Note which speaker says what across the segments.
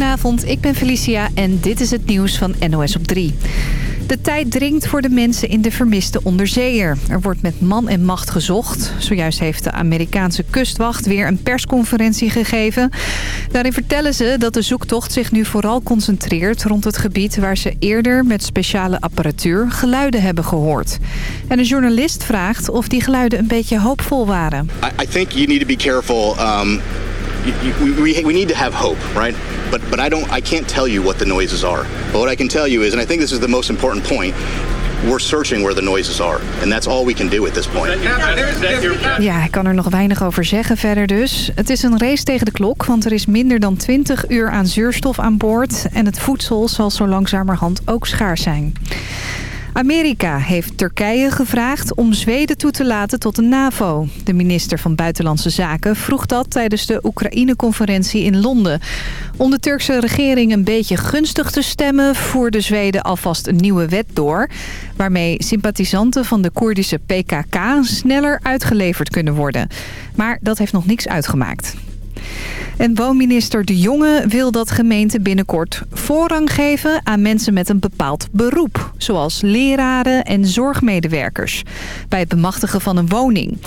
Speaker 1: Goedenavond, ik ben Felicia en dit is het nieuws van NOS op 3. De tijd dringt voor de mensen in de vermiste onderzeeër. Er wordt met man en macht gezocht. Zojuist heeft de Amerikaanse kustwacht weer een persconferentie gegeven. Daarin vertellen ze dat de zoektocht zich nu vooral concentreert rond het gebied... waar ze eerder met speciale apparatuur geluiden hebben gehoord. En een journalist vraagt of die geluiden een beetje hoopvol waren.
Speaker 2: I, I think you need to be careful. Um, you, we, we need to have hope, right? But but I don't. I can't tell you what the noises are. But what I can tell you is, and I think this is the most important point. We're searching where the noises are. And that's all we can do at this point.
Speaker 1: Ja, ik kan er nog weinig over zeggen verder dus. Het is een race tegen de klok, want er is minder dan 20 uur aan zuurstof aan boord. En het voedsel zal zo langzamerhand ook schaars zijn. Amerika heeft Turkije gevraagd om Zweden toe te laten tot de NAVO. De minister van Buitenlandse Zaken vroeg dat tijdens de Oekraïne-conferentie in Londen. Om de Turkse regering een beetje gunstig te stemmen... voerde Zweden alvast een nieuwe wet door... waarmee sympathisanten van de Koerdische PKK sneller uitgeleverd kunnen worden. Maar dat heeft nog niks uitgemaakt. En woonminister De Jonge wil dat gemeenten binnenkort voorrang geven aan mensen met een bepaald beroep. Zoals leraren en zorgmedewerkers. Bij het bemachtigen van een woning.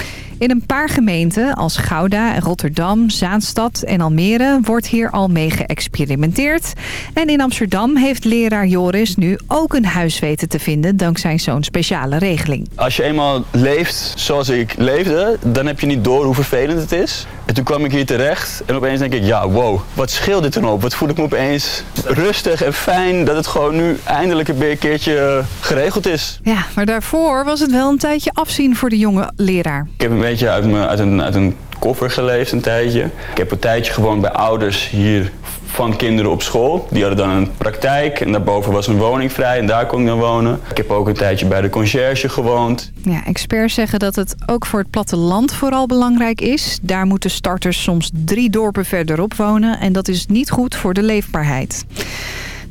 Speaker 1: In een paar gemeenten als Gouda, Rotterdam, Zaanstad en Almere wordt hier al mee geëxperimenteerd. En in Amsterdam heeft leraar Joris nu ook een huis weten te vinden dankzij zo'n speciale regeling.
Speaker 3: Als je eenmaal leeft zoals ik leefde, dan heb je niet door hoe vervelend het is. En toen kwam ik hier terecht en opeens denk ik, ja wow, wat scheelt dit dan op? Wat voel ik me opeens rustig en fijn dat het gewoon nu eindelijk een keertje geregeld is.
Speaker 1: Ja, maar daarvoor was het wel een tijdje afzien voor de jonge leraar.
Speaker 3: Ik heb een uit, een, koffer geleefd een tijdje. Ik heb een tijdje gewoon bij ouders hier van kinderen op school. Die hadden dan een praktijk en daarboven was een woning vrij en daar kon ik dan wonen. Ik heb ook een tijdje bij de conciërge gewoond.
Speaker 1: Ja, experts zeggen dat het ook voor het platteland vooral belangrijk is. Daar moeten starters soms drie dorpen verderop wonen en dat is niet goed voor de leefbaarheid.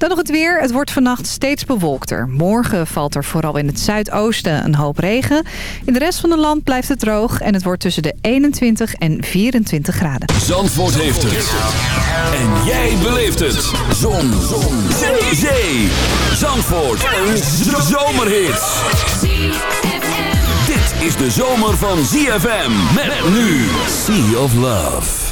Speaker 1: Dan nog het weer. Het wordt vannacht steeds bewolkter. Morgen valt er vooral in het zuidoosten een hoop regen. In de rest van het land blijft het droog en het wordt tussen de 21 en 24 graden.
Speaker 4: Zandvoort heeft het. En jij beleeft het. Zon. Zon. Zee. Zee. Zandvoort. Een zomerhit. Dit is de zomer van ZFM. Met nu Sea of Love.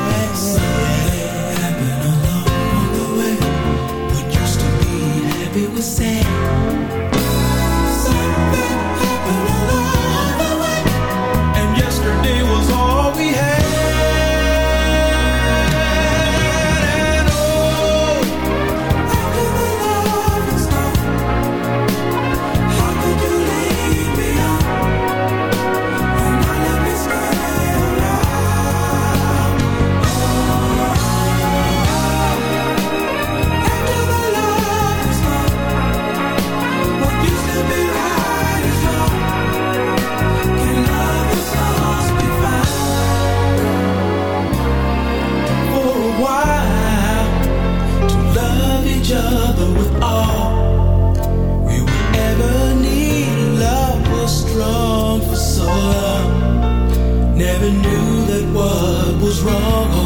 Speaker 5: você. struggle.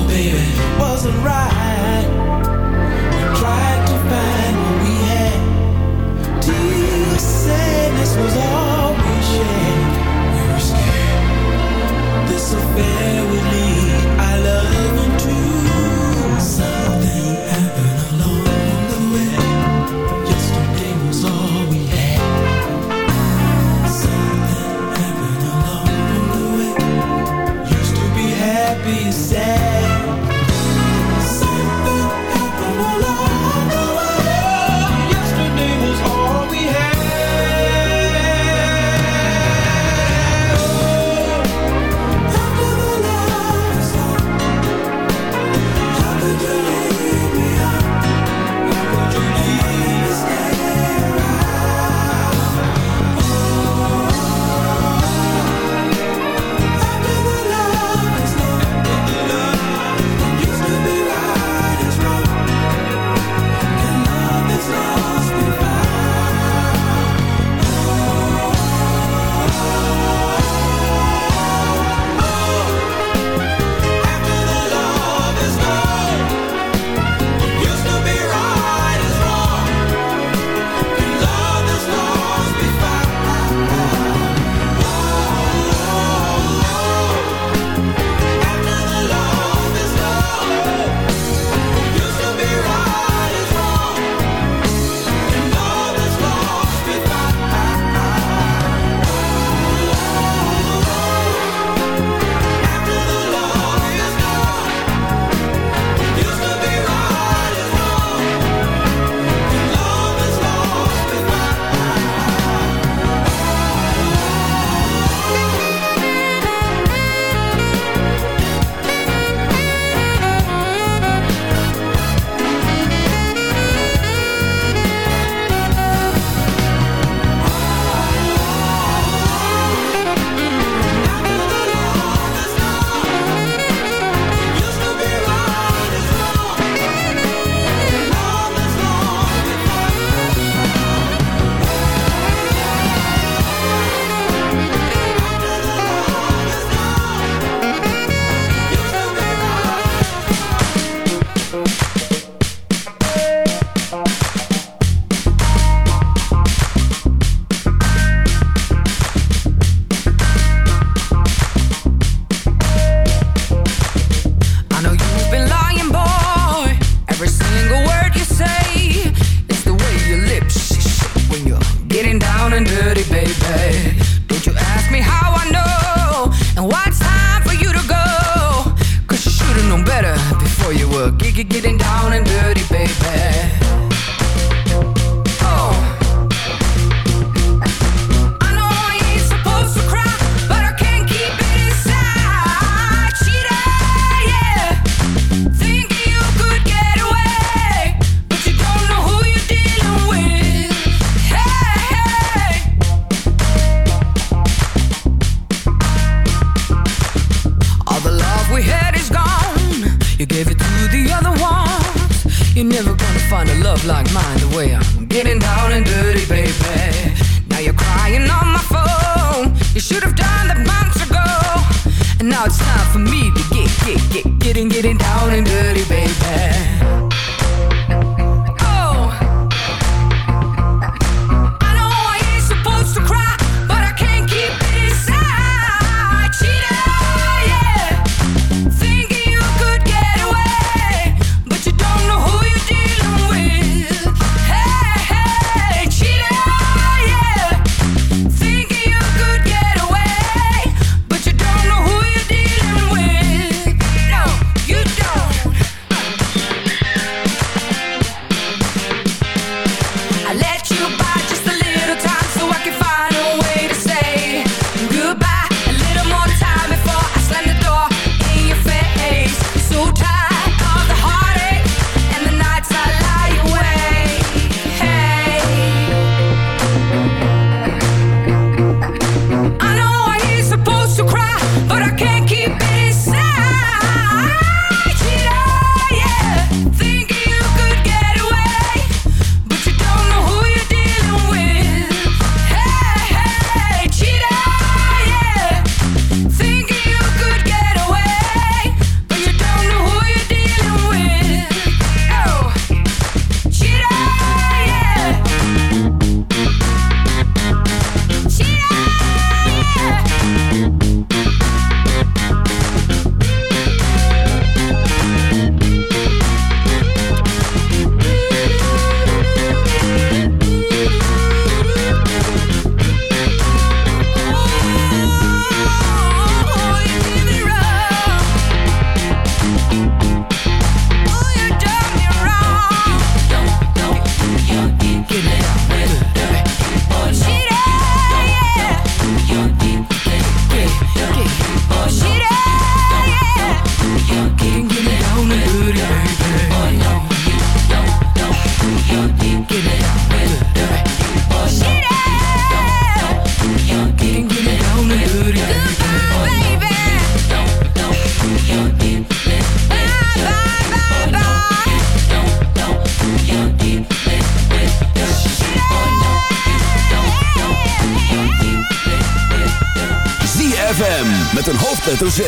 Speaker 4: Hoofdletter Z.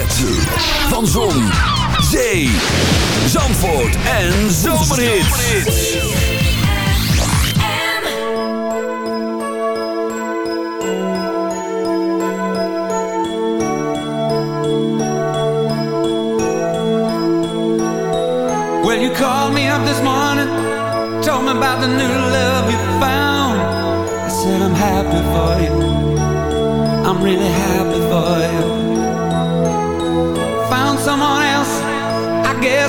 Speaker 4: Van Zon, Zee, Zandvoort en Zomerhits.
Speaker 6: Well, you called me up this morning, told me about the new love you found. I said I'm happy for you. I'm really happy for you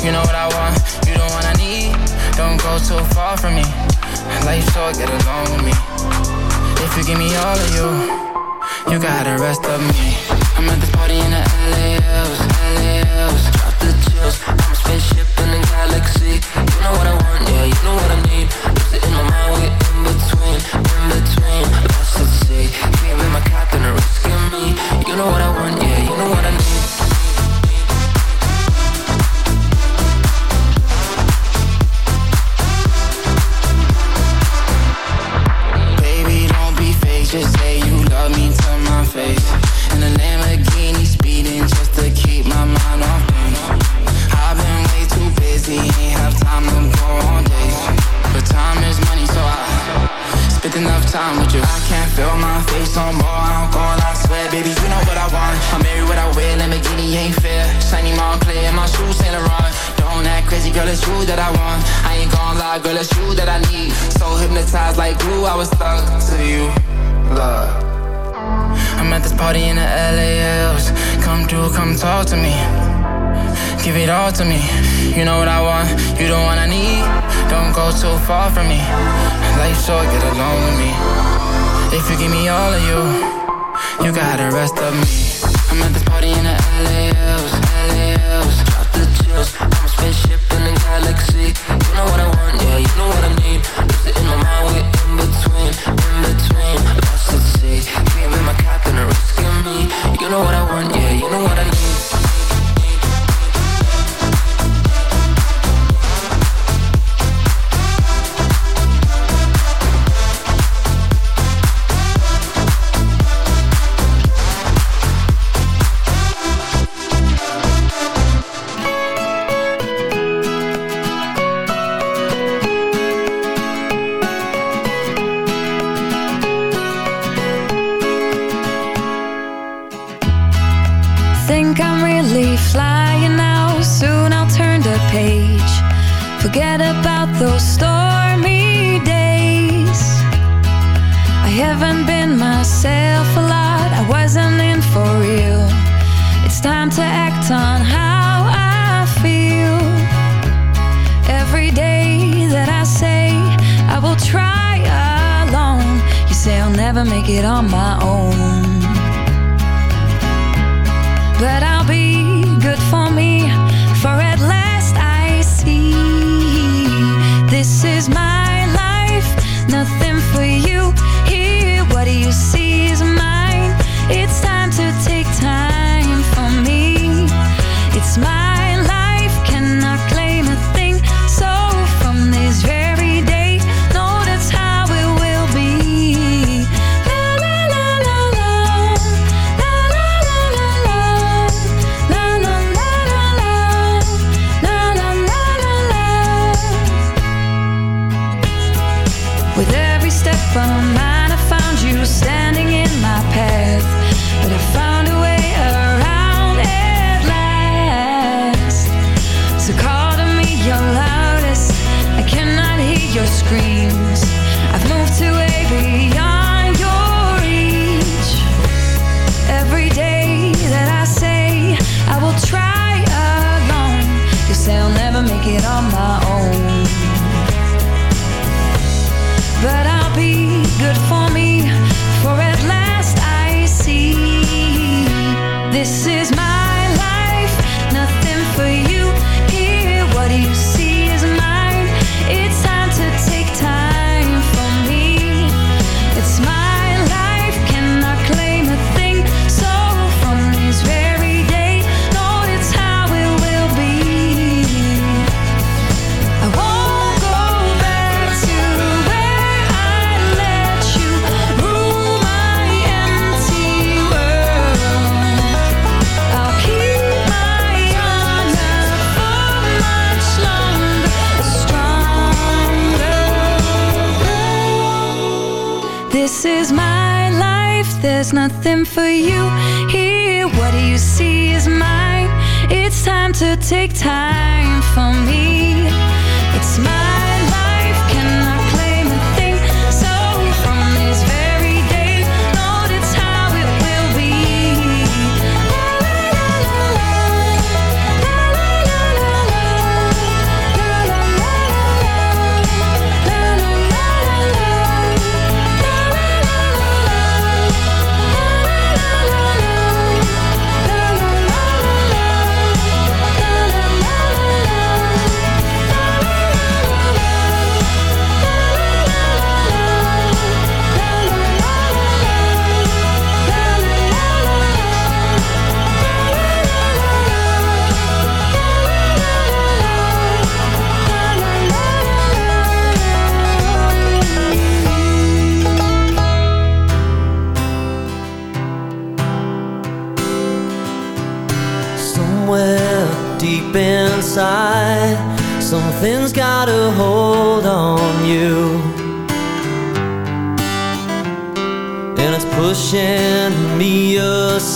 Speaker 6: You
Speaker 7: know
Speaker 8: what I want, you don't want I need.
Speaker 5: Don't go too far from me. Life's short, get along with me. If you give me all of you, you got the rest of me. I'm at this party in the LAOs, LAOs. Drop the chills. I'm a spaceship in the galaxy. You know what I want, yeah, you know what I need. Lose it in my mind, Girl, it's you that I want. I ain't gon' lie, girl, it's you that I need. So hypnotized like glue, I was stuck to you. Love. I'm at this party in the LALs. Come through, come talk to me. Give it all to me. You know what I want, you the one I need. Don't go too far from me. Life's short, get along with me. If you give me all of you, you got the rest of me. I'm at this party in the LALs. LALs. Drop the chills. I'm a spaceship galaxy. You know what I want, yeah, you know what I need Lost it in my mind, we're in between, in between. Lost at sea, dreaming my cap and rescue me. You know what I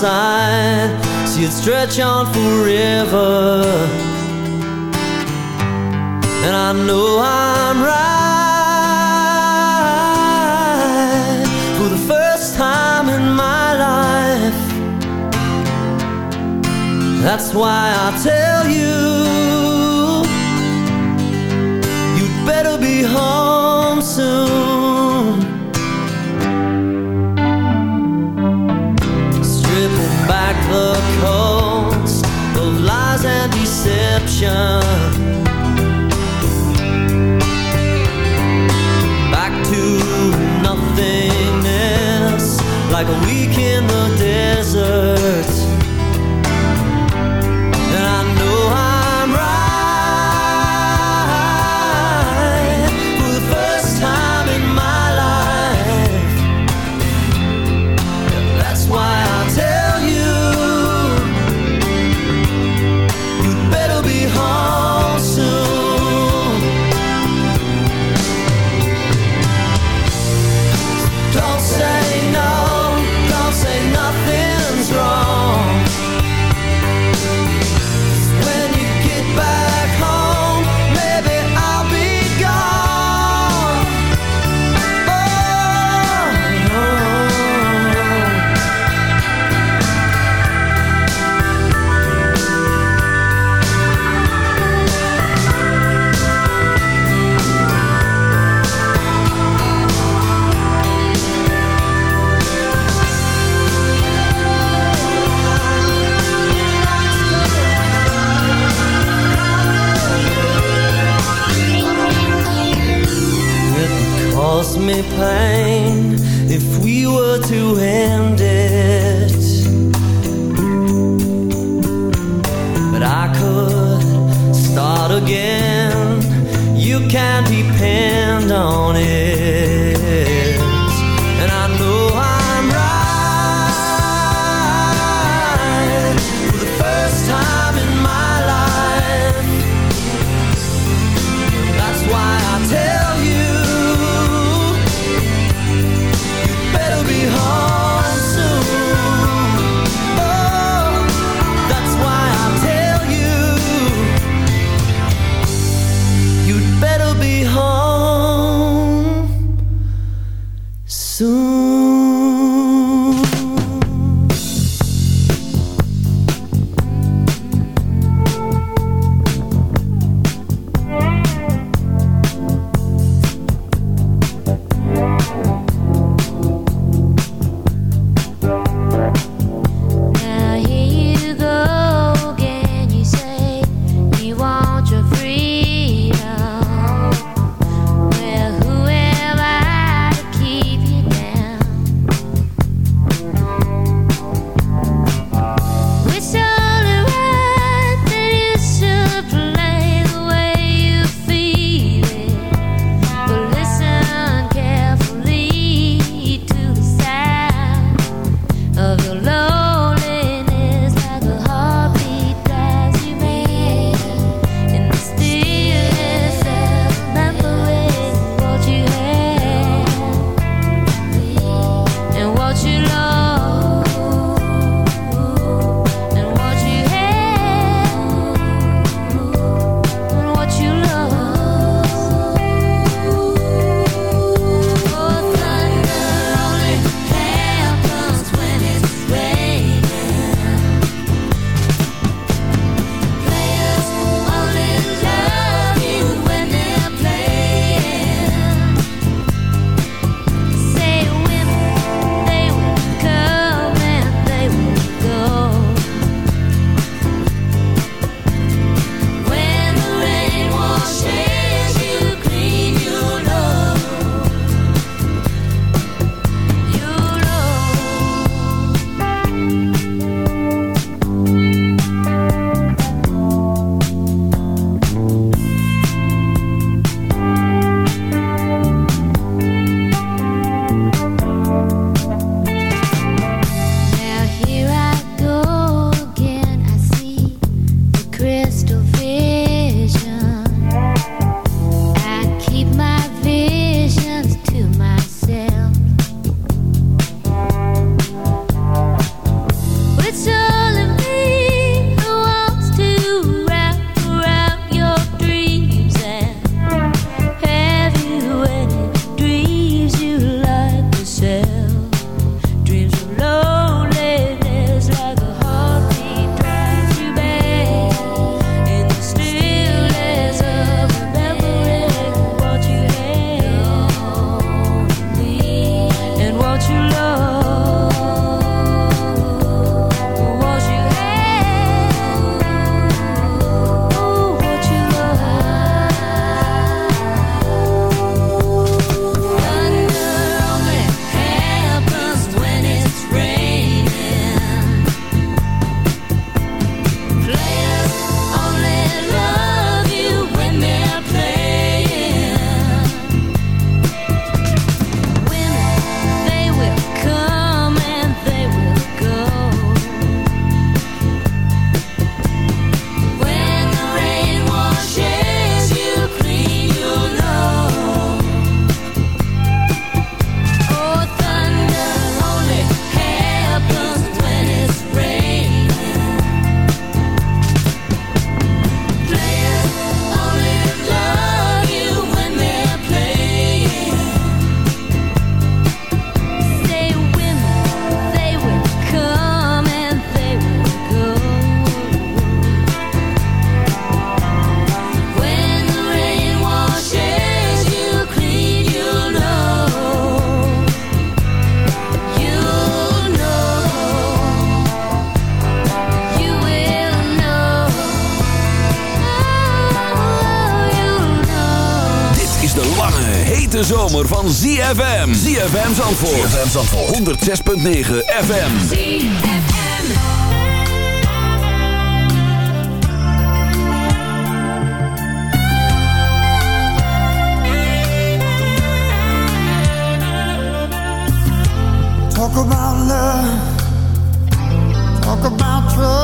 Speaker 9: side, she'd stretch on forever. And I know I'm right for the first time in my life. That's why I tell.
Speaker 4: van ZFM. ZFM Zandvoort. ZFM Zandvoort. 106.9 FM. ZFM.
Speaker 7: Talk about love. Talk about trust.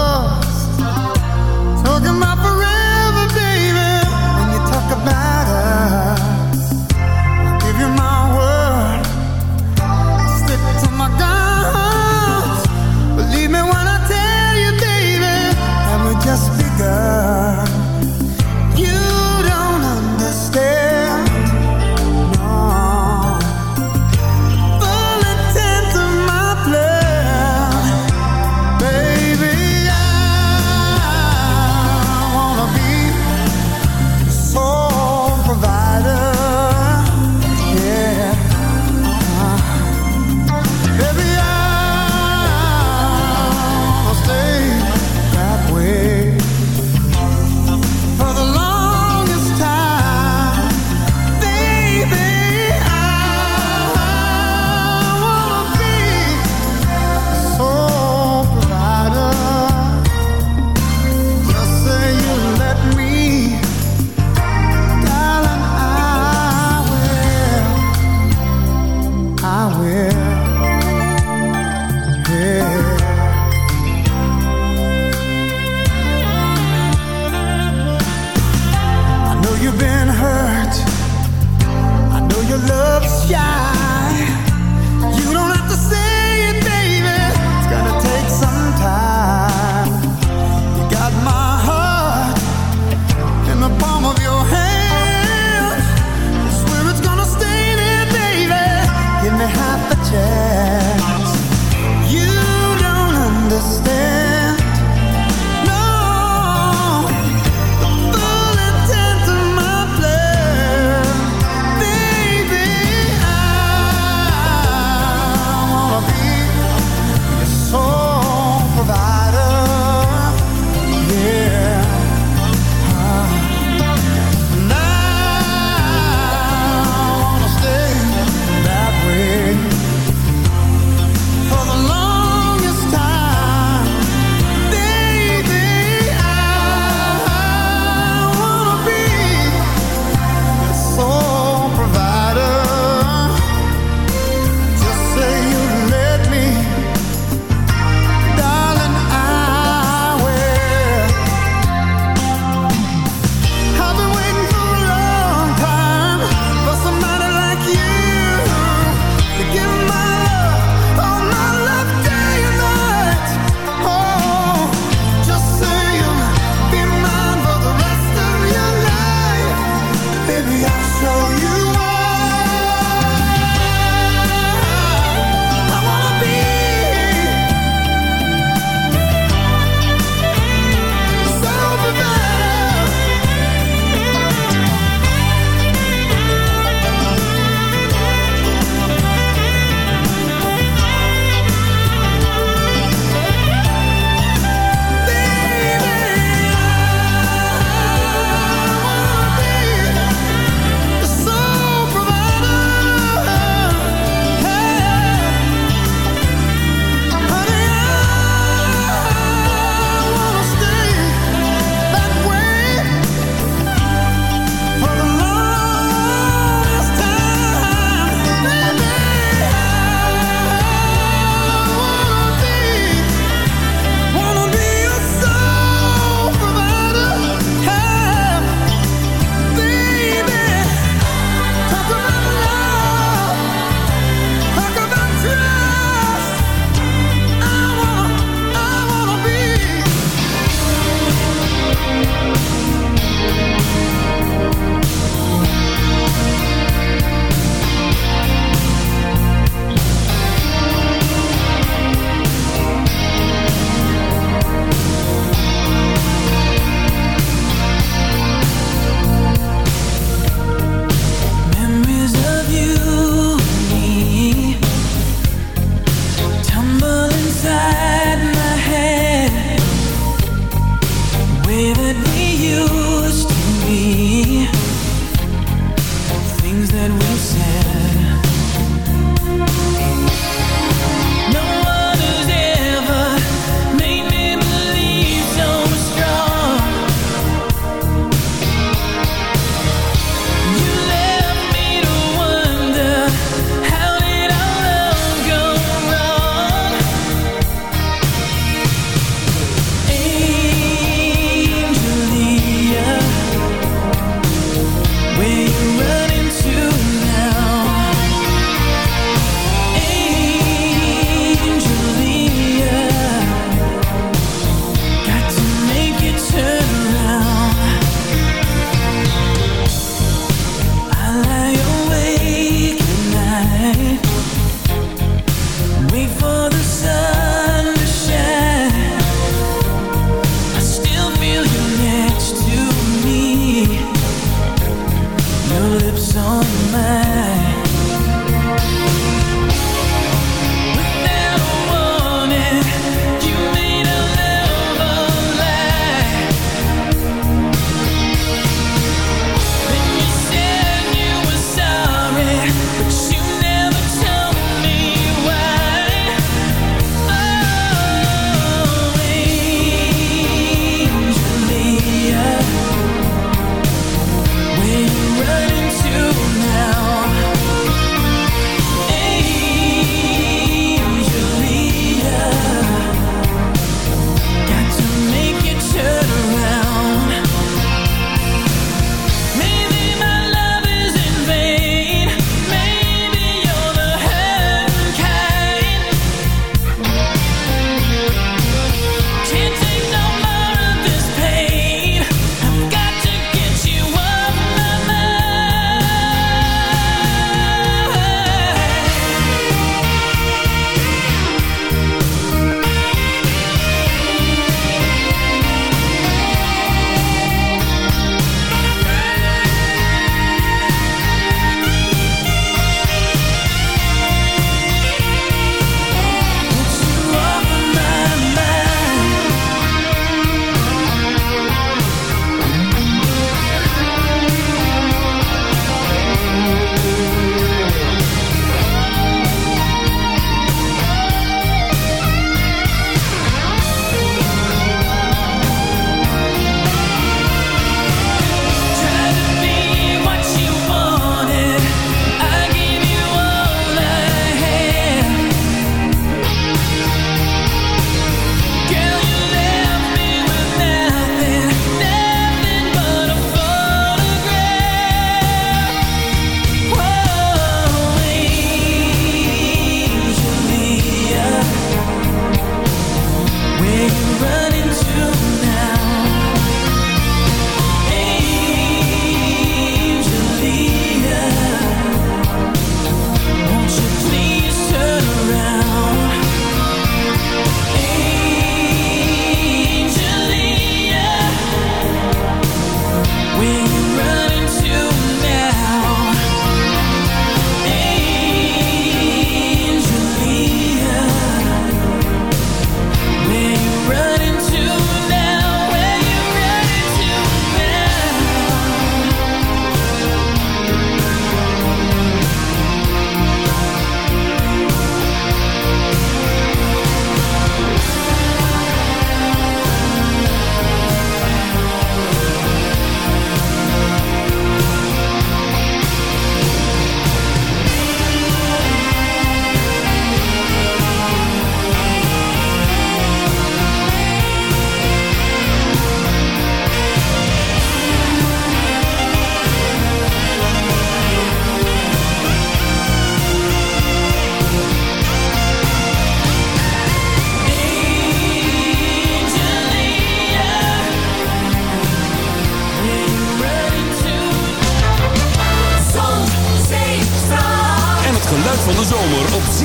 Speaker 4: half a chance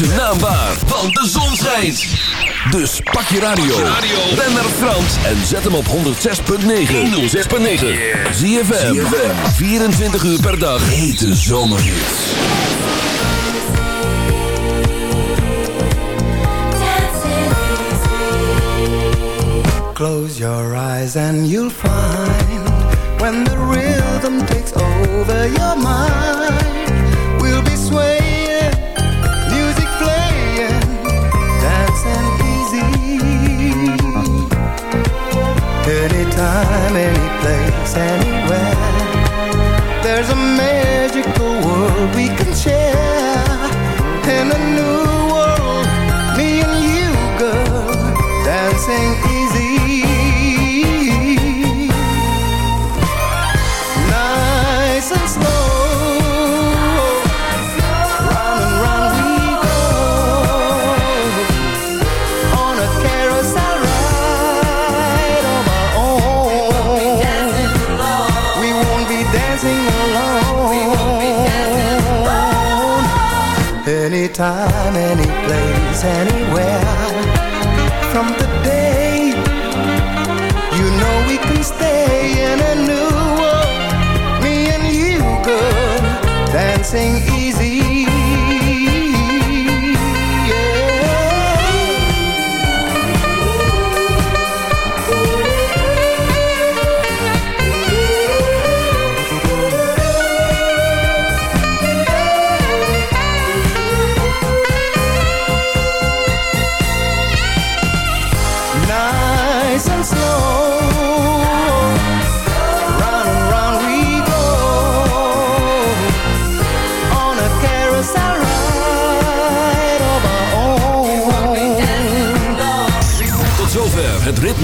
Speaker 4: maakt zijn naam waar, want de zon schijnt. Dus pak je radio, ben naar Frans en zet hem op 106.9. 106.9. Zie je 24 uur per dag. Hete zomerhits.
Speaker 10: Close your eyes and you'll find when the rhythm takes over your mind.